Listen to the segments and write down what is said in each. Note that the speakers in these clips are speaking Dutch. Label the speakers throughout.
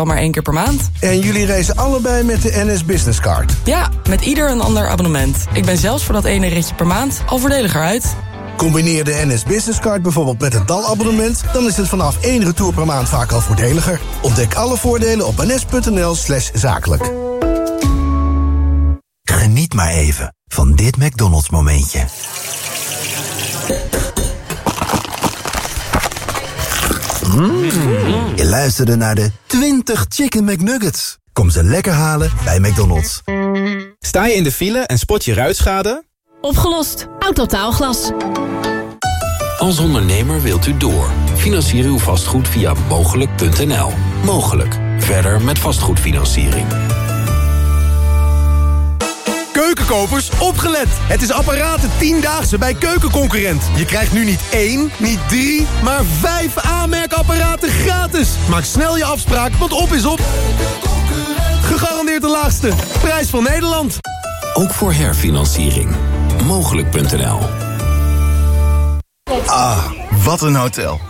Speaker 1: al maar één keer per maand.
Speaker 2: En jullie reizen allebei met de NS Business Card?
Speaker 1: Ja, met ieder een ander abonnement. Ik ben zelfs voor dat ene ritje per maand al voordeliger uit.
Speaker 2: Combineer de NS Business Card bijvoorbeeld met een DAL-abonnement... dan is het vanaf één retour per maand vaak al voordeliger. Ontdek alle voordelen op ns.nl slash zakelijk.
Speaker 3: Geniet maar even van dit McDonald's momentje. Mm. Je luisterde naar de 20 Chicken McNuggets. Kom ze lekker halen bij McDonald's.
Speaker 4: Sta je in de file en spot je ruitschade?
Speaker 5: Opgelost. Autotaalglas.
Speaker 6: Als ondernemer wilt u door. Financier uw vastgoed via mogelijk.nl. Mogelijk. Verder met vastgoedfinanciering.
Speaker 7: Keukenkopers, opgelet! Het is apparaten 10-daagse bij Keukenconcurrent. Je krijgt nu niet één, niet drie, maar vijf aanmerkapparaten gratis. Maak snel je afspraak, want op is op. Gegarandeerd de laagste. Prijs van Nederland.
Speaker 6: Ook voor herfinanciering. Mogelijk.nl
Speaker 8: Ah, wat een hotel.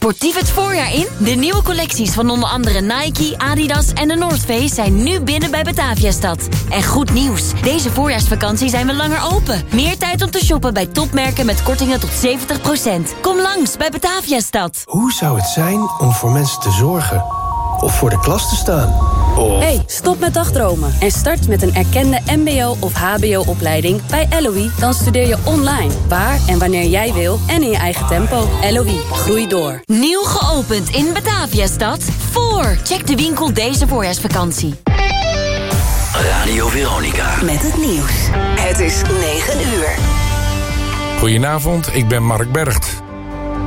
Speaker 5: Sportief het voorjaar in? De nieuwe collecties van onder andere Nike, Adidas en de North Face zijn nu binnen bij Bataviastad. En goed nieuws, deze voorjaarsvakantie zijn we langer open. Meer tijd om te shoppen bij topmerken met kortingen tot 70%. Kom langs bij Bataviastad.
Speaker 9: Hoe zou het zijn om voor mensen te zorgen? Of voor de klas te staan? Of...
Speaker 10: Hey, stop met dagdromen en start met een erkende mbo- of hbo-opleiding bij LOE. Dan studeer je online, waar en wanneer jij wil en in je eigen tempo. LOE, groei door.
Speaker 5: Nieuw geopend in Bataviastad. Voor. Check de winkel deze voorjaarsvakantie.
Speaker 3: Radio Veronica.
Speaker 11: Met het nieuws. Het is 9 uur.
Speaker 12: Goedenavond, ik ben Mark Bergt.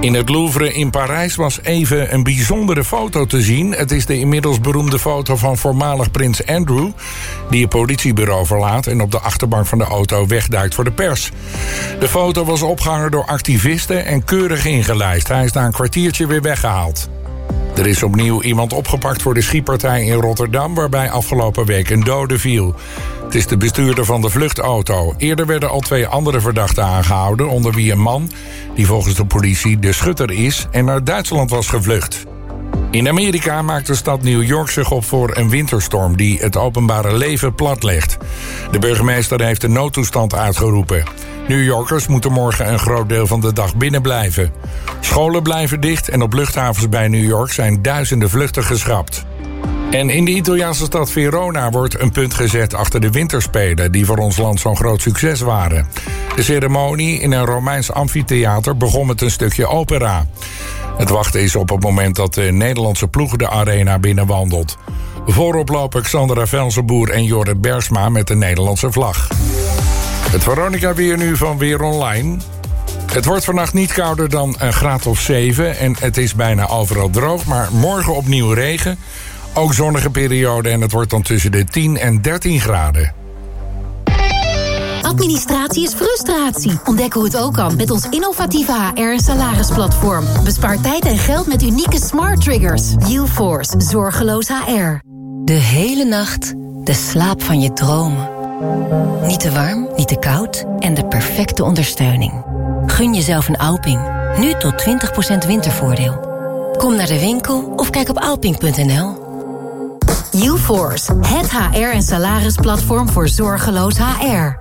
Speaker 12: In het Louvre in Parijs was even een bijzondere foto te zien. Het is de inmiddels beroemde foto van voormalig prins Andrew... die het politiebureau verlaat en op de achterbank van de auto wegduikt voor de pers. De foto was opgehangen door activisten en keurig ingelijst. Hij is na een kwartiertje weer weggehaald. Er is opnieuw iemand opgepakt voor de schietpartij in Rotterdam... waarbij afgelopen week een dode viel. Het is de bestuurder van de vluchtauto. Eerder werden al twee andere verdachten aangehouden... onder wie een man die volgens de politie de schutter is... en naar Duitsland was gevlucht. In Amerika maakt de stad New York zich op voor een winterstorm... die het openbare leven platlegt. De burgemeester heeft een noodtoestand uitgeroepen. New Yorkers moeten morgen een groot deel van de dag binnen blijven. Scholen blijven dicht en op luchthavens bij New York zijn duizenden vluchten geschrapt. En in de Italiaanse stad Verona wordt een punt gezet achter de winterspelen... die voor ons land zo'n groot succes waren. De ceremonie in een Romeins amfitheater begon met een stukje opera. Het wachten is op het moment dat de Nederlandse ploeg de arena binnenwandelt. Voorop lopen Xandra Velsenboer en Jorrit Bersma met de Nederlandse vlag. Het Veronica weer nu van Weer Online. Het wordt vannacht niet kouder dan een graad of 7 en het is bijna overal droog, maar morgen opnieuw regen. Ook zonnige periode en het wordt dan tussen de 10 en 13 graden.
Speaker 13: Administratie is frustratie. Ontdek hoe het ook kan met ons innovatieve HR- en salarisplatform. Bespaar tijd en geld met unieke smart triggers. UForce, zorgeloos HR.
Speaker 14: De hele nacht de slaap van je dromen. Niet te warm, niet te koud en de perfecte ondersteuning. Gun jezelf een Alping. Nu tot 20% wintervoordeel. Kom naar de winkel of kijk op alping.nl.
Speaker 13: UForce, het HR- en salarisplatform voor zorgeloos HR.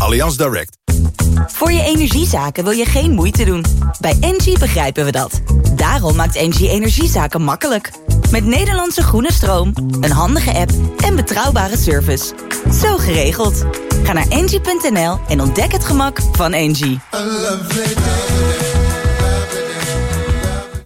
Speaker 15: Allianz Direct.
Speaker 16: Voor je energiezaken wil je geen moeite doen. Bij Engie begrijpen we dat. Daarom maakt Engie energiezaken makkelijk. Met Nederlandse groene stroom, een handige app en betrouwbare service. Zo geregeld. Ga naar engie.nl en ontdek het gemak van Engie.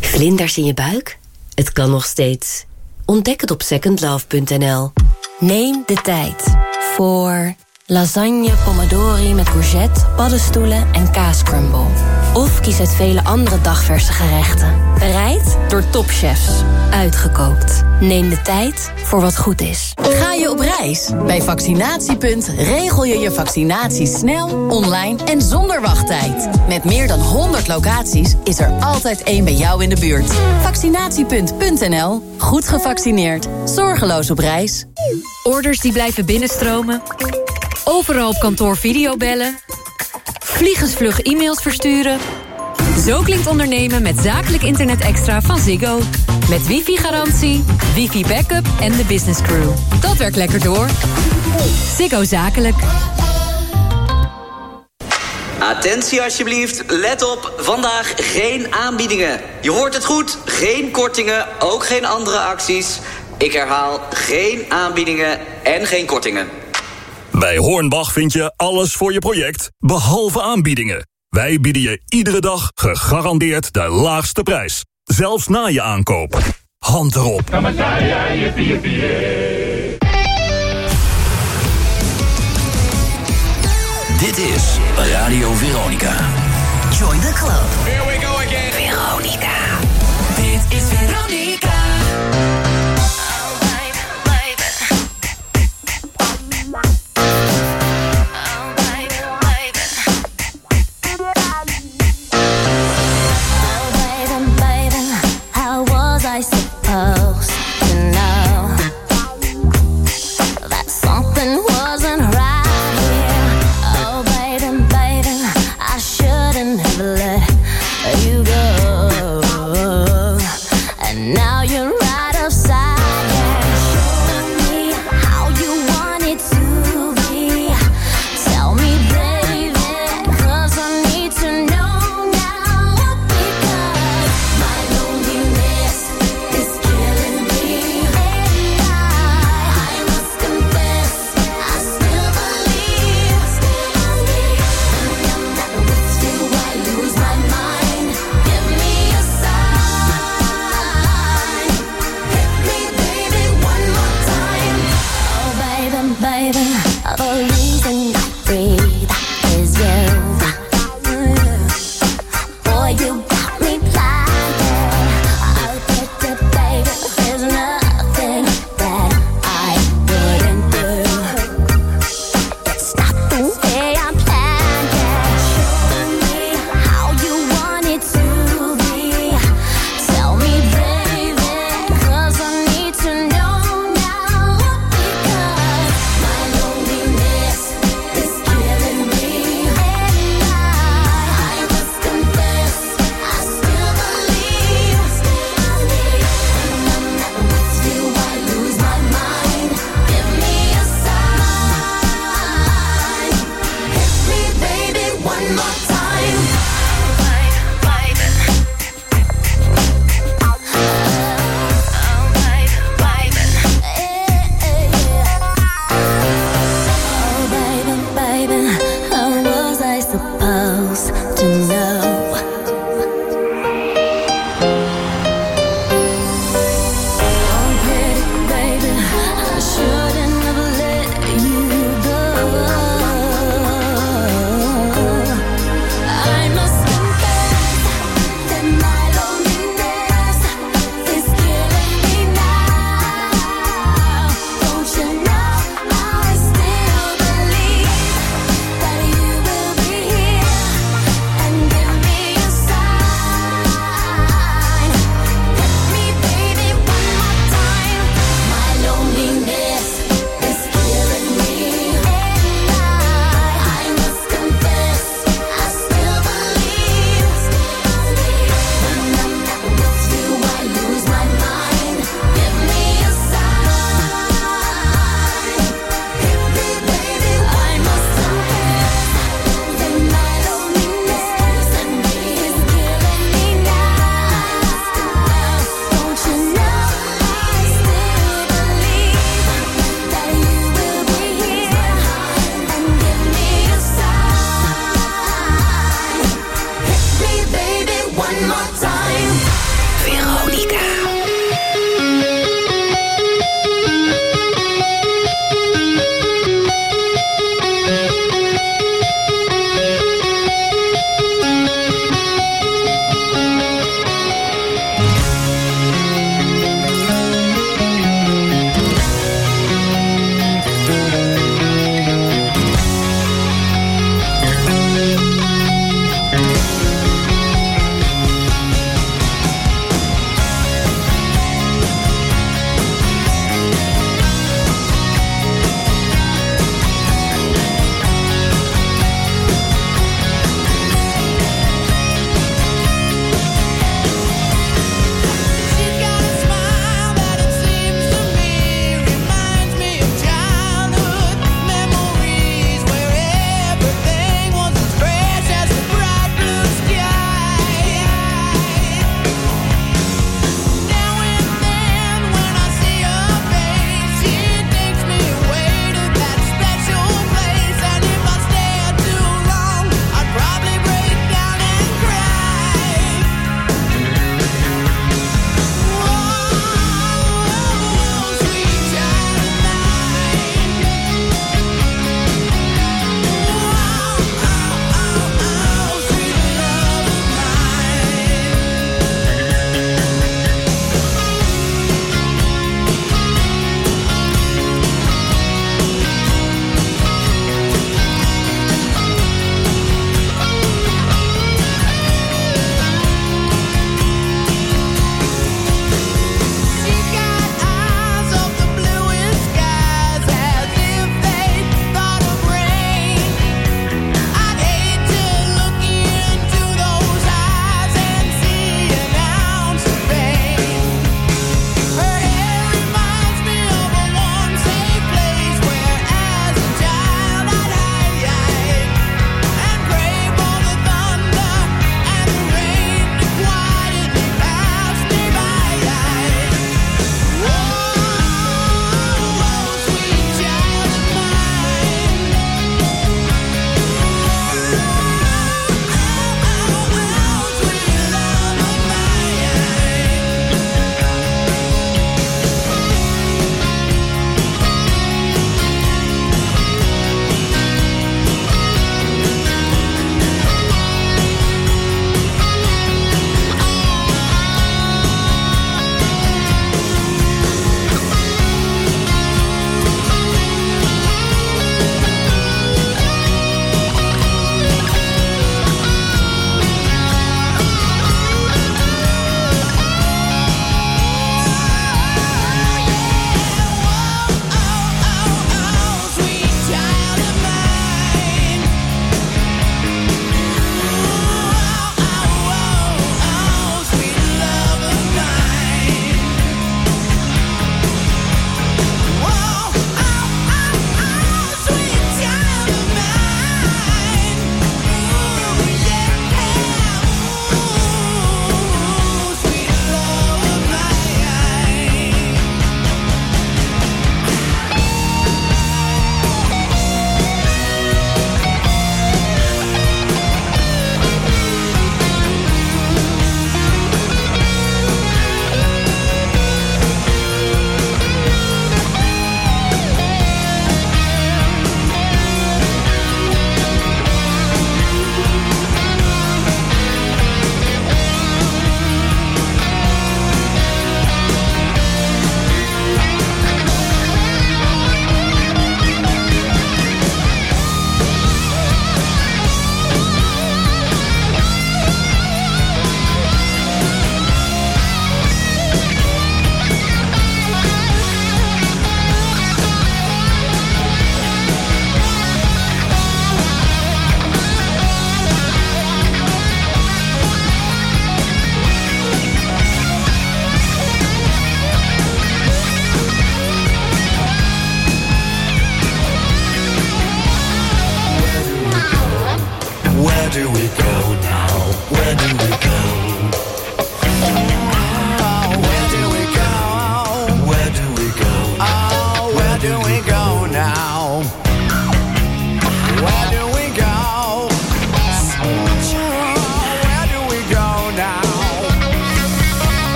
Speaker 17: Vlinders in je buik? Het kan nog steeds. Ontdek het op secondlove.nl. Neem de tijd voor
Speaker 14: Lasagne, pomodori met courgette, paddenstoelen en kaascrumble. Of kies uit vele andere dagverse gerechten. Bereid door topchefs. Uitgekookt. Neem de tijd voor wat goed is.
Speaker 18: Ga je op reis? Bij Vaccinatiepunt regel je je vaccinatie snel, online en zonder wachttijd. Met meer dan 100 locaties is er altijd één bij jou in de buurt. Vaccinatiepunt.nl. Goed gevaccineerd. Zorgeloos op reis.
Speaker 19: Orders die blijven binnenstromen. Overal op kantoor videobellen. Vliegensvlug e-mails versturen. Zo klinkt ondernemen met zakelijk internet extra van Ziggo. Met wifi-garantie, wifi-backup en de business crew. Dat werkt lekker door. Ziggo Zakelijk.
Speaker 20: Attentie alsjeblieft, let op, vandaag geen aanbiedingen. Je hoort het goed, geen kortingen, ook geen andere acties. Ik herhaal, geen aanbiedingen en geen kortingen.
Speaker 6: Bij Hornbach vind je alles voor je project, behalve aanbiedingen. Wij bieden je iedere dag gegarandeerd de laagste prijs. Zelfs na je aankoop. Hand erop.
Speaker 21: Dit is Radio Veronica.
Speaker 22: Join the club.
Speaker 21: Here we go again.
Speaker 22: Veronica. Dit is Veronica.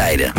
Speaker 21: Tijden.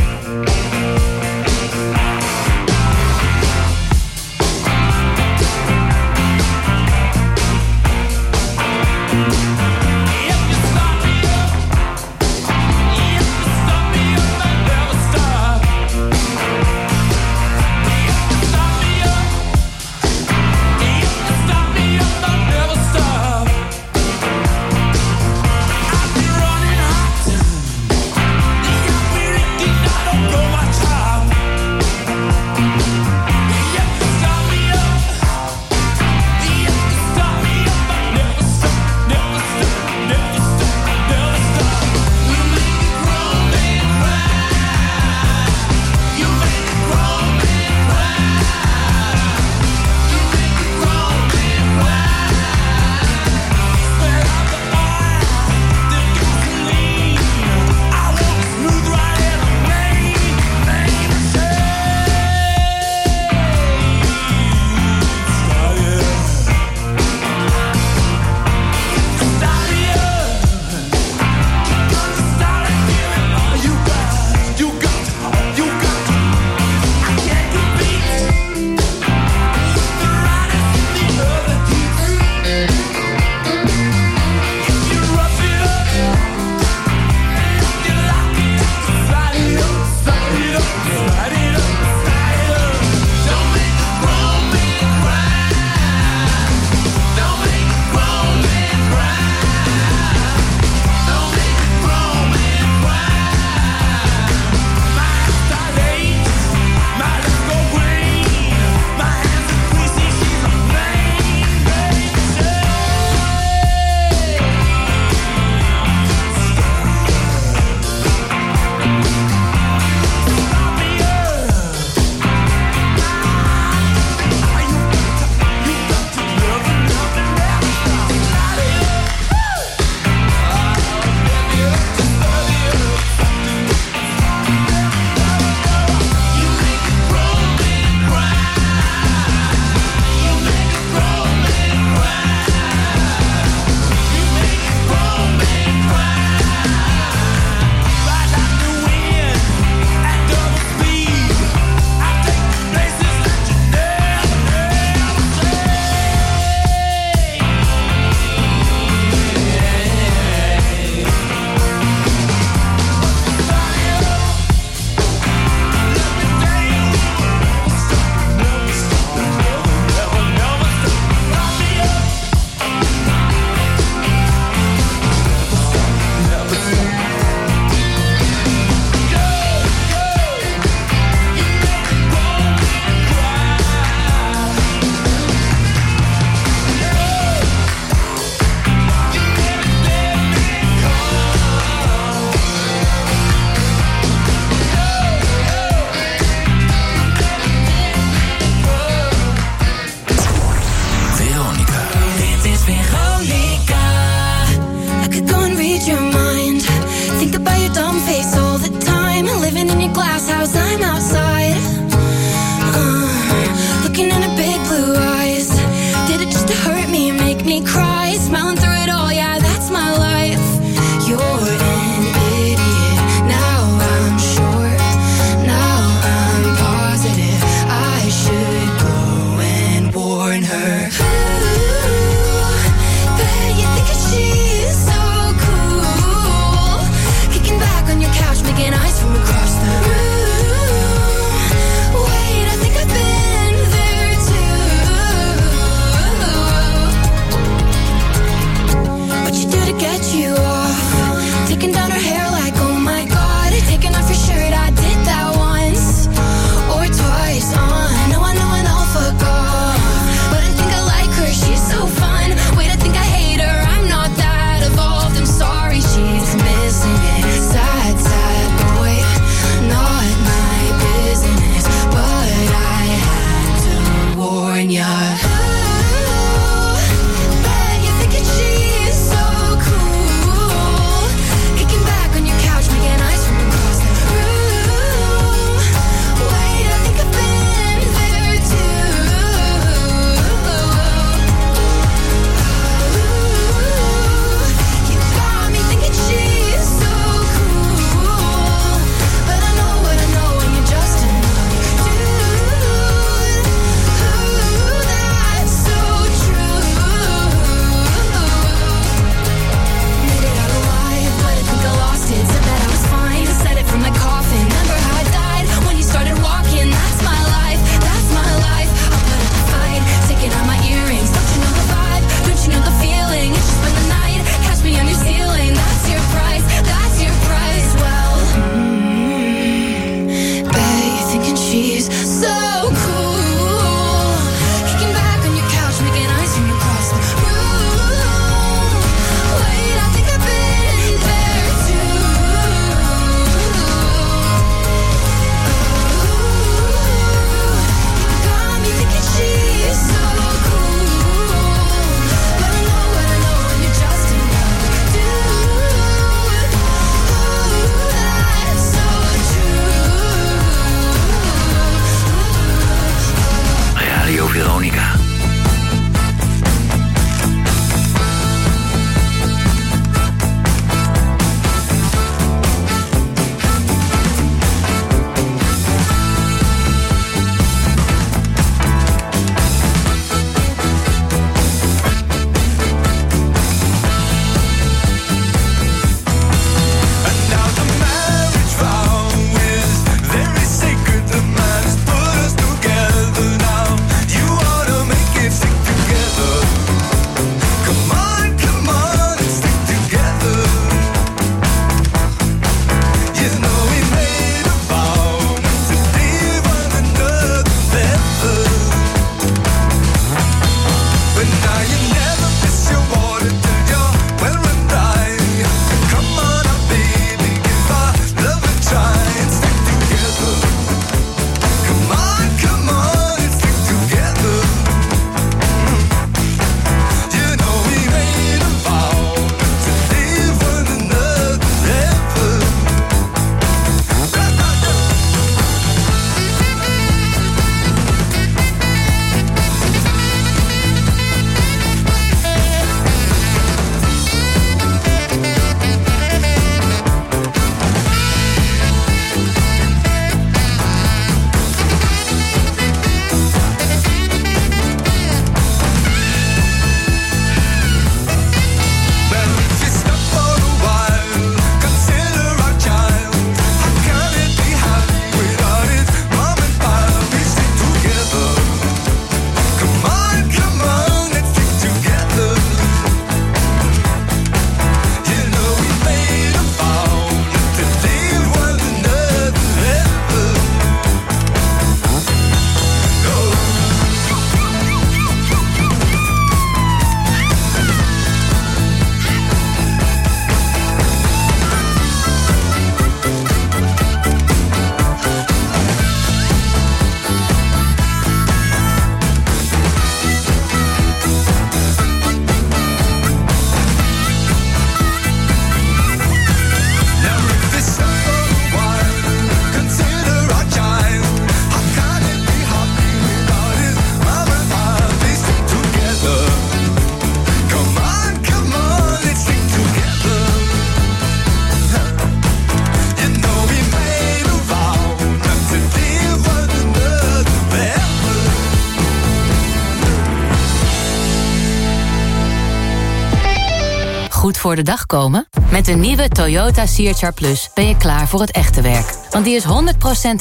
Speaker 13: Voor de dag komen? Met de nieuwe Toyota CHR Plus ben je klaar voor het echte werk. Want die is 100%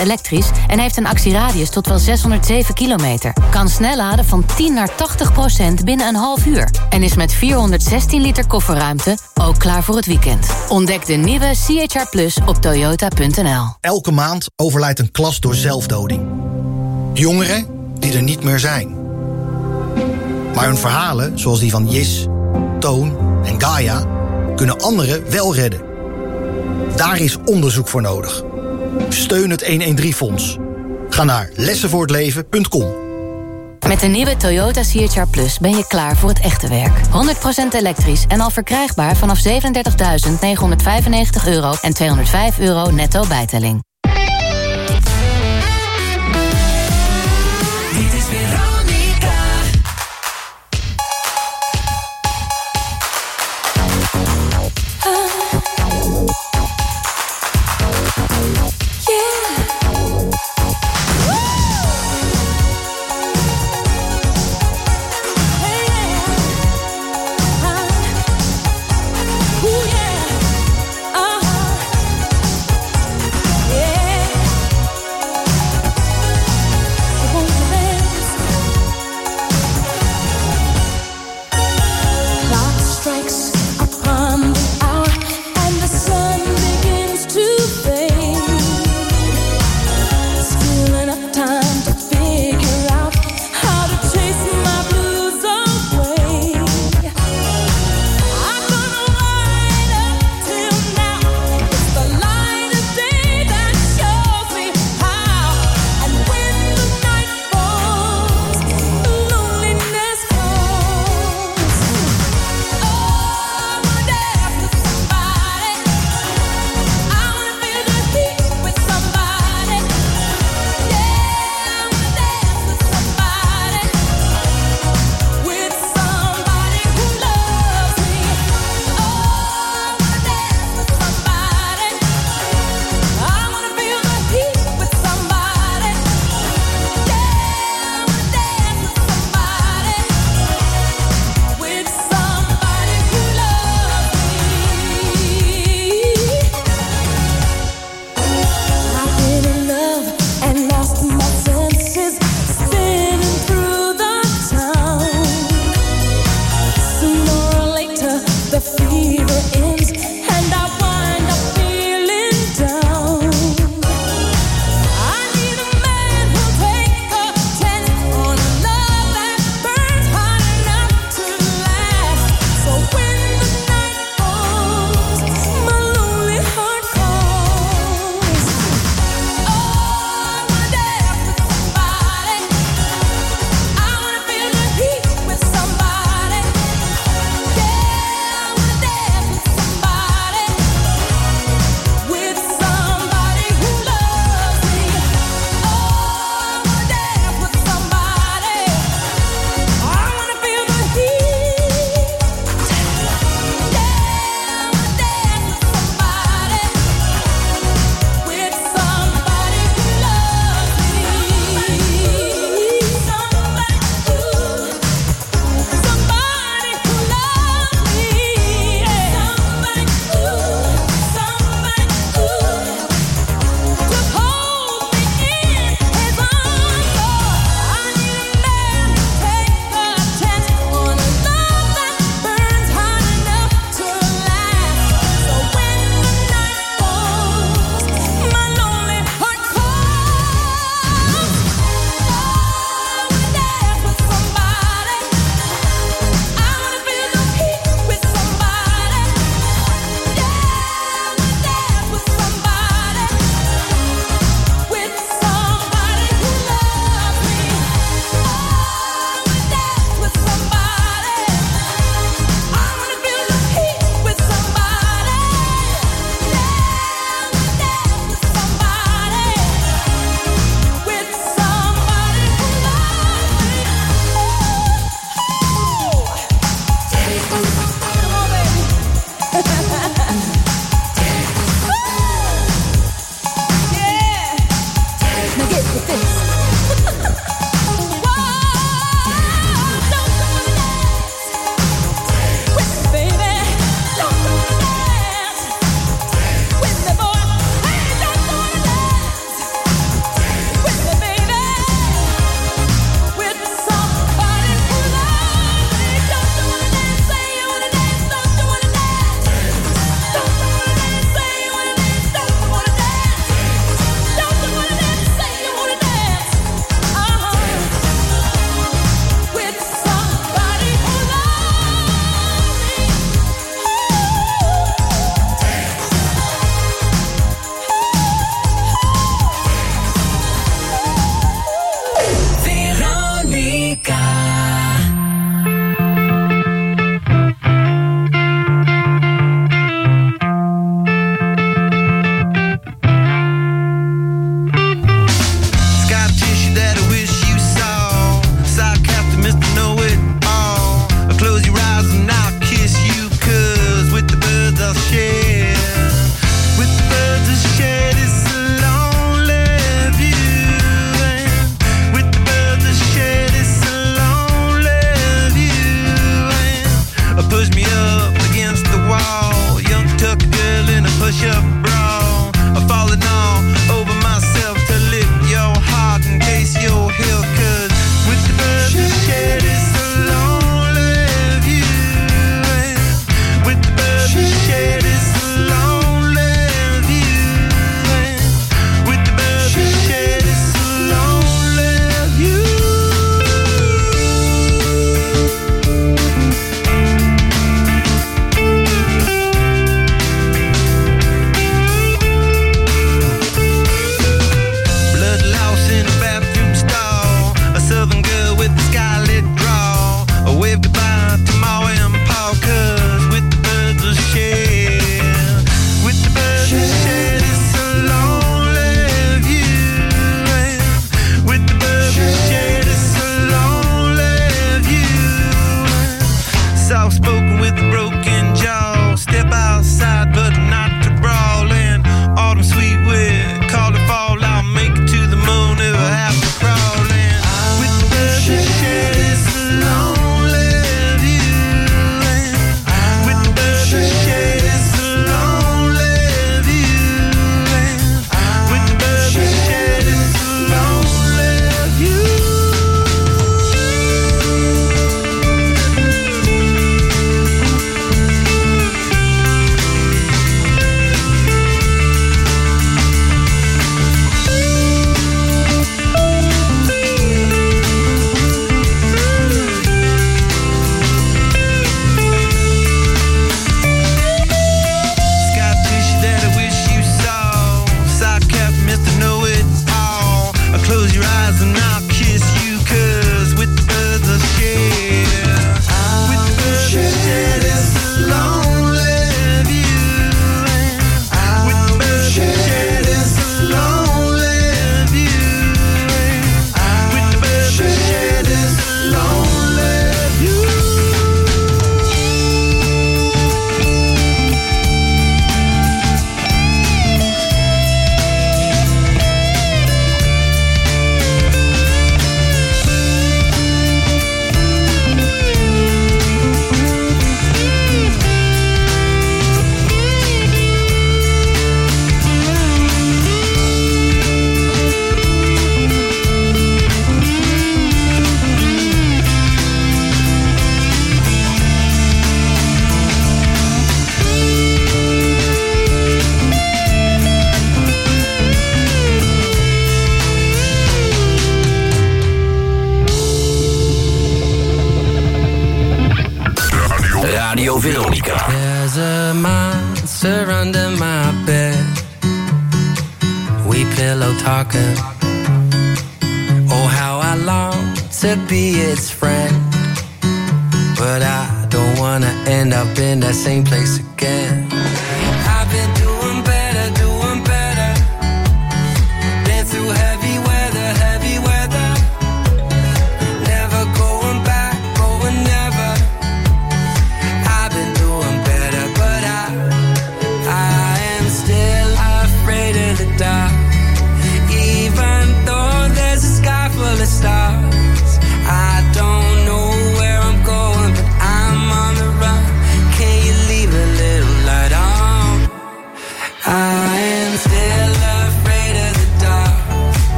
Speaker 13: elektrisch en heeft een actieradius tot wel 607 kilometer. Kan snel laden van 10 naar 80% binnen een half uur. En is met 416 liter kofferruimte ook klaar voor het weekend. Ontdek de nieuwe CHR Plus op toyota.nl.
Speaker 23: Elke maand overlijdt een klas door zelfdoding. Jongeren die er niet meer zijn. Maar hun verhalen, zoals die van Jis, Toon en Gaia... kunnen anderen wel redden. Daar is onderzoek voor nodig. Steun het 113-fonds. Ga naar lessenvoortleven.com.
Speaker 13: Met de nieuwe Toyota CHR Plus ben je klaar voor het echte werk. 100% elektrisch en al verkrijgbaar vanaf 37.995 euro en 205 euro netto bijtelling.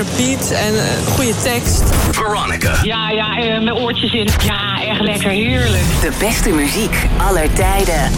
Speaker 24: lekker beat en uh, goede tekst.
Speaker 21: Veronica.
Speaker 25: Ja, ja, uh, mijn oortjes in. Ja, echt lekker, heerlijk.
Speaker 26: De beste muziek aller tijden.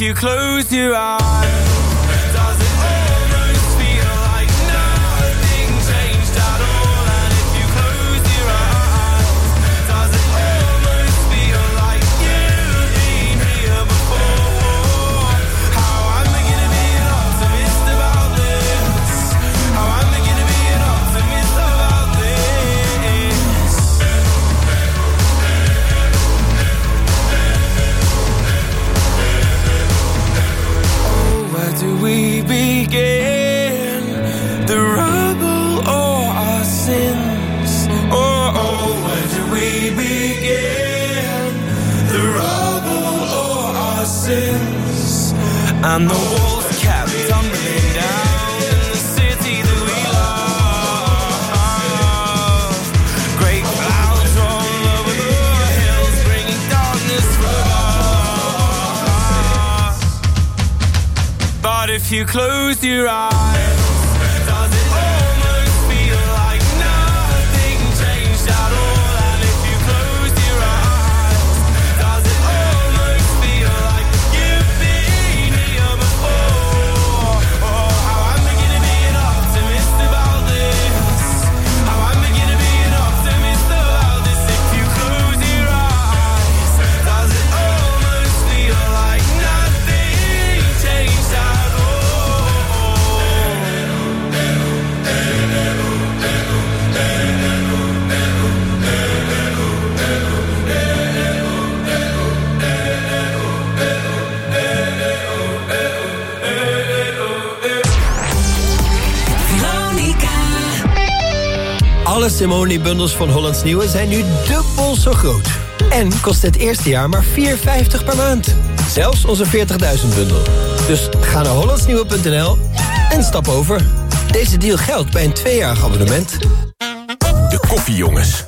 Speaker 27: You close your eyes,
Speaker 28: Simone-bundels van Hollands Nieuwe zijn nu dubbel zo groot. En kost het eerste jaar maar 4,50 per maand. Zelfs onze 40.000-bundel. Dus ga naar hollandsnieuwe.nl en stap over. Deze deal geldt bij een tweejarig abonnement.
Speaker 29: De koffiejongens.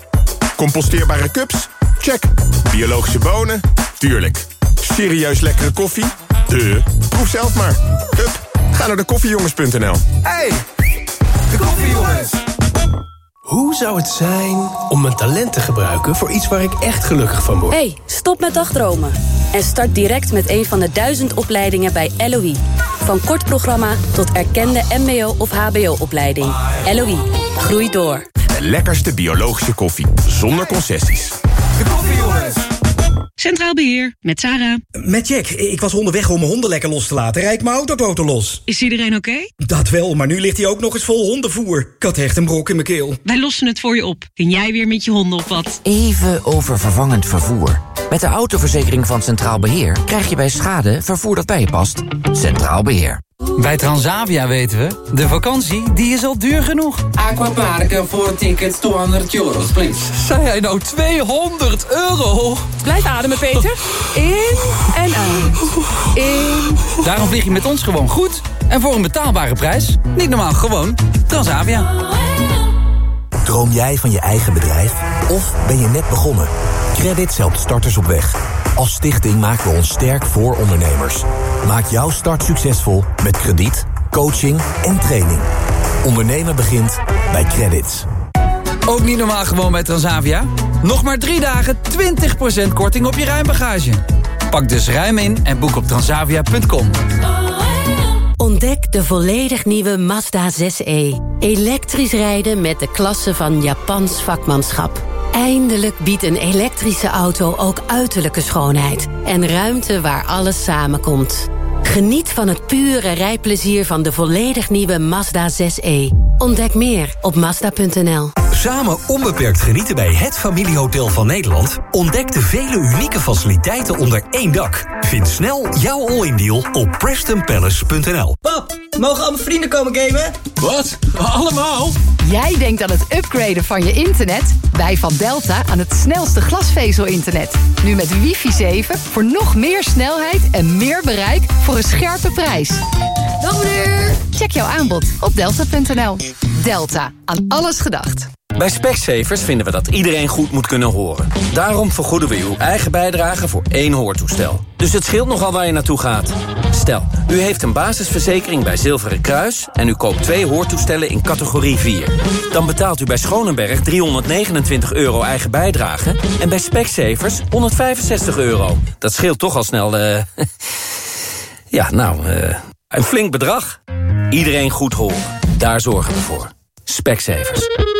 Speaker 29: Composteerbare cups? Check. Biologische bonen? Tuurlijk. Serieus lekkere koffie? De. Proef zelf maar. Hup, ga naar de koffiejongens.nl.
Speaker 28: Hey, de koffiejongens. Hoe zou het zijn om mijn talent te gebruiken voor iets waar ik echt gelukkig van word?
Speaker 10: hey, stop met dagdromen. En start direct met een van de duizend opleidingen bij LOE. Van kort programma tot erkende mbo- of hbo-opleiding. LOE, groei door.
Speaker 29: De lekkerste biologische koffie. Zonder concessies.
Speaker 28: De koffiejongens.
Speaker 30: Centraal Beheer, met Sarah.
Speaker 31: Met Jack. Ik was onderweg om mijn honden lekker los te laten. Rijd mijn autoboten los.
Speaker 30: Is iedereen oké?
Speaker 31: Dat wel, maar nu ligt hij ook nog eens vol hondenvoer. Ik had echt een brok in mijn keel.
Speaker 30: Wij lossen het voor je op. Kun jij weer met je honden op wat?
Speaker 32: Even over vervangend vervoer. Met de autoverzekering van Centraal Beheer krijg je bij schade vervoer dat bij je past. Centraal Beheer.
Speaker 33: Bij Transavia weten we, de vakantie die is al duur genoeg.
Speaker 34: Aquaparken voor tickets 200 euros, please.
Speaker 33: Zei hij nou 200 euro?
Speaker 24: Blijf ademen, Peter. In en uit. In.
Speaker 33: Daarom vlieg je met ons gewoon goed en voor een betaalbare prijs. Niet normaal, gewoon Transavia.
Speaker 3: Droom jij van je eigen bedrijf? Of ben je net begonnen? Credits helpt starters op weg. Als stichting maken we ons sterk voor ondernemers. Maak jouw start succesvol met krediet, coaching en training. Ondernemen begint bij Credits.
Speaker 33: Ook niet normaal gewoon bij Transavia? Nog maar drie dagen 20% korting op je ruimbagage. Pak dus ruim in en boek op transavia.com.
Speaker 35: Ontdek de volledig nieuwe Mazda 6e. Elektrisch rijden met de klasse van Japans vakmanschap. Eindelijk biedt een elektrische auto ook uiterlijke schoonheid. En ruimte waar alles samenkomt. Geniet van het pure rijplezier van de volledig nieuwe Mazda 6e. Ontdek meer op Mazda.nl.
Speaker 3: Samen onbeperkt genieten bij het familiehotel van Nederland. Ontdek de vele unieke faciliteiten onder één dak. Vind snel jouw all-in deal op PrestonPalace.nl.
Speaker 31: Pap, mogen al mijn vrienden komen gamen?
Speaker 33: Wat? Allemaal?
Speaker 13: Jij denkt aan het upgraden van je internet? Wij van Delta aan het snelste glasvezel-internet. Nu met wifi 7 voor nog meer snelheid en meer bereik voor een scherpe prijs. Dag meneer! Check jouw aanbod op delta.nl. Delta, aan alles gedacht.
Speaker 36: Bij Specsavers vinden we dat iedereen goed moet kunnen horen. Daarom vergoeden we uw eigen bijdrage voor één hoortoestel. Dus het scheelt nogal waar je naartoe gaat. Stel, u heeft een basisverzekering bij Zilveren Kruis... en u koopt twee hoortoestellen in categorie 4. Dan betaalt u bij Schonenberg 329 euro eigen bijdrage... en bij Specsavers 165 euro. Dat scheelt toch al snel... eh ja, nou, eh een flink bedrag. Iedereen goed horen. Daar zorgen we voor. Specsavers.